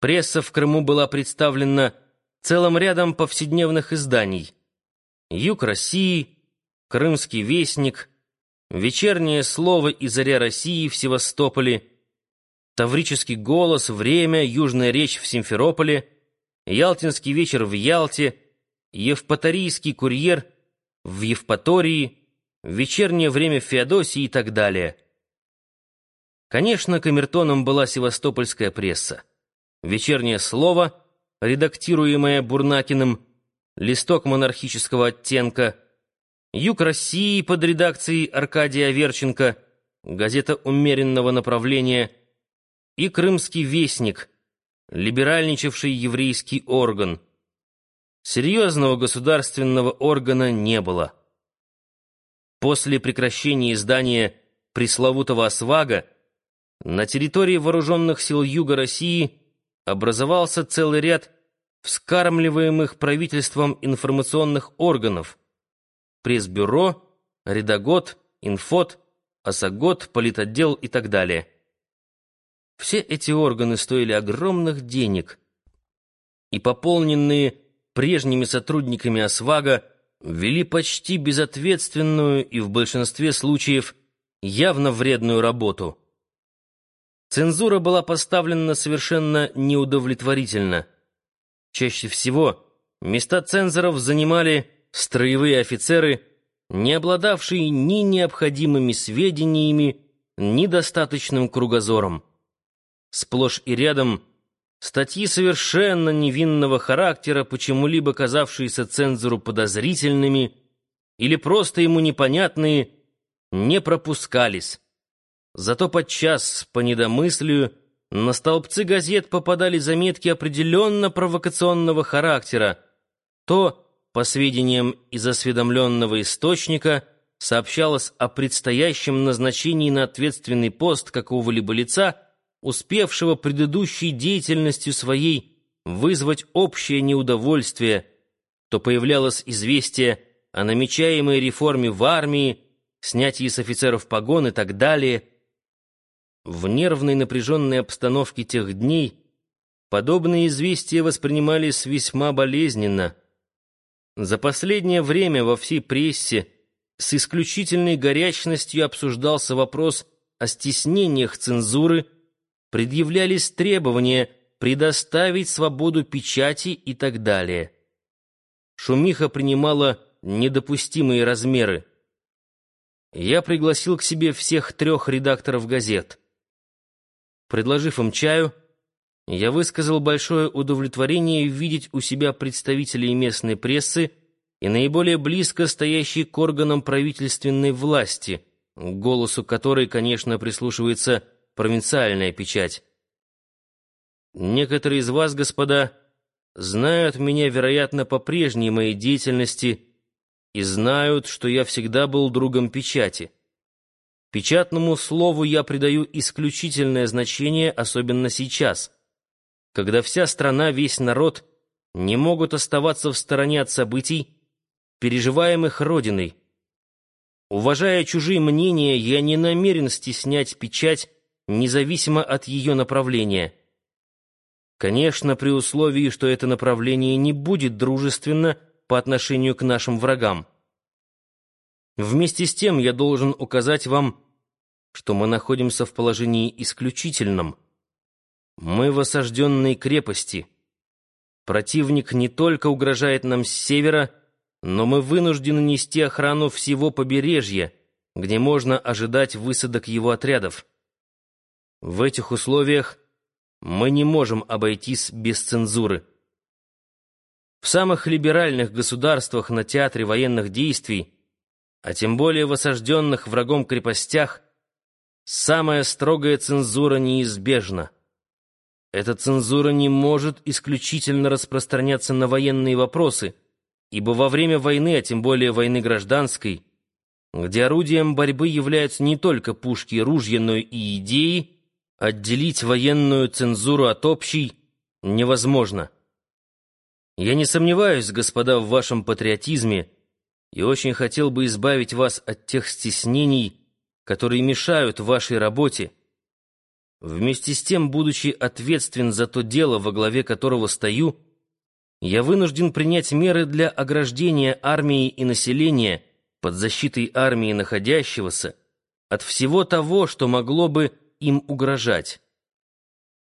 Пресса в Крыму была представлена целым рядом повседневных изданий. «Юг России», «Крымский вестник», «Вечернее слово» и «Заря России» в Севастополе, «Таврический голос», «Время», «Южная речь» в Симферополе, «Ялтинский вечер» в Ялте, «Евпаторийский курьер» в Евпатории, «Вечернее время» в Феодосии и так далее. Конечно, камертоном была севастопольская пресса. «Вечернее слово», редактируемое Бурнакиным, «Листок монархического оттенка», «Юг России» под редакцией Аркадия Аверченко, газета умеренного направления и «Крымский вестник», либеральничавший еврейский орган. Серьезного государственного органа не было. После прекращения издания пресловутого «Освага» на территории вооруженных сил Юга России образовался целый ряд вскармливаемых правительством информационных органов пресс-бюро, редагот, инфот, осагот, политотдел и так далее. Все эти органы стоили огромных денег и, пополненные прежними сотрудниками ОСВАГа, вели почти безответственную и в большинстве случаев явно вредную работу. Цензура была поставлена совершенно неудовлетворительно. Чаще всего места цензоров занимали строевые офицеры, не обладавшие ни необходимыми сведениями, ни достаточным кругозором. Сплошь и рядом статьи совершенно невинного характера, почему-либо казавшиеся цензору подозрительными или просто ему непонятные, не пропускались. Зато подчас, по недомыслию, на столбцы газет попадали заметки определенно провокационного характера. То, по сведениям из осведомленного источника, сообщалось о предстоящем назначении на ответственный пост какого-либо лица, успевшего предыдущей деятельностью своей вызвать общее неудовольствие, то появлялось известие о намечаемой реформе в армии, снятии с офицеров погон и так далее – в нервной напряженной обстановке тех дней подобные известия воспринимались весьма болезненно. За последнее время во всей прессе с исключительной горячностью обсуждался вопрос о стеснениях цензуры, предъявлялись требования предоставить свободу печати и так далее. Шумиха принимала недопустимые размеры. Я пригласил к себе всех трех редакторов газет. Предложив им чаю, я высказал большое удовлетворение видеть у себя представителей местной прессы и наиболее близко стоящей к органам правительственной власти, к голосу которой, конечно, прислушивается провинциальная печать. Некоторые из вас, господа, знают меня, вероятно, по прежней моей деятельности и знают, что я всегда был другом печати. Печатному слову я придаю исключительное значение, особенно сейчас, когда вся страна, весь народ не могут оставаться в стороне от событий, переживаемых Родиной. Уважая чужие мнения, я не намерен стеснять печать, независимо от ее направления. Конечно, при условии, что это направление не будет дружественно по отношению к нашим врагам. Вместе с тем я должен указать вам, что мы находимся в положении исключительном. Мы в осажденной крепости. Противник не только угрожает нам с севера, но мы вынуждены нести охрану всего побережья, где можно ожидать высадок его отрядов. В этих условиях мы не можем обойтись без цензуры. В самых либеральных государствах на театре военных действий а тем более в осажденных врагом крепостях, самая строгая цензура неизбежна. Эта цензура не может исключительно распространяться на военные вопросы, ибо во время войны, а тем более войны гражданской, где орудием борьбы являются не только пушки и ружья, но и идеи, отделить военную цензуру от общей невозможно. Я не сомневаюсь, господа, в вашем патриотизме, и очень хотел бы избавить вас от тех стеснений, которые мешают вашей работе, Вместе с тем, будучи ответственен за то дело, во главе которого стою, я вынужден принять меры для ограждения армии и населения под защитой армии находящегося от всего того, что могло бы им угрожать.